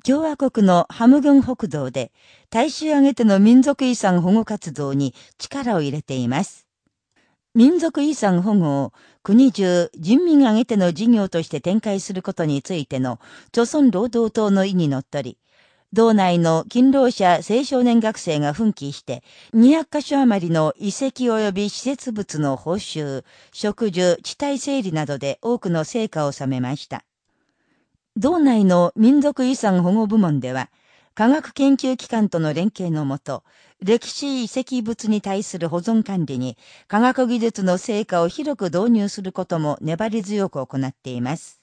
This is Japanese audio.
共和国のハムグン北道で大衆挙げての民族遺産保護活動に力を入れています。民族遺産保護を国中人民挙げての事業として展開することについての、朝鮮労働党の意にのっとり、道内の勤労者青少年学生が奮起して、200カ所余りの遺跡及び施設物の報酬、植樹、地帯整理などで多くの成果を収めました。道内の民族遺産保護部門では、科学研究機関との連携のもと、歴史遺跡物に対する保存管理に科学技術の成果を広く導入することも粘り強く行っています。